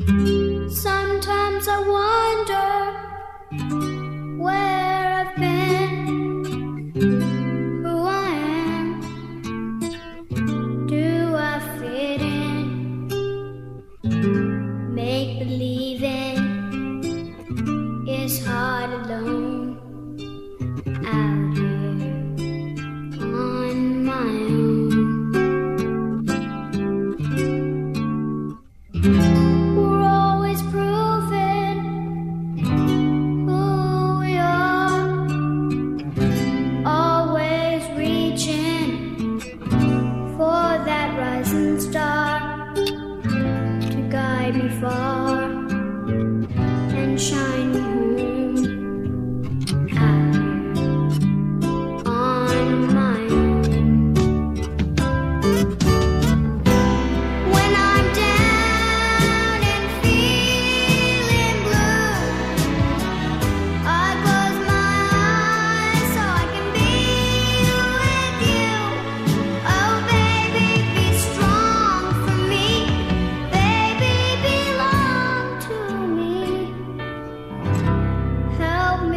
Sometimes I wonder where I've been, who I am, do I fit in? Make believing is hard alone. Far and shining home on my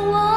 我。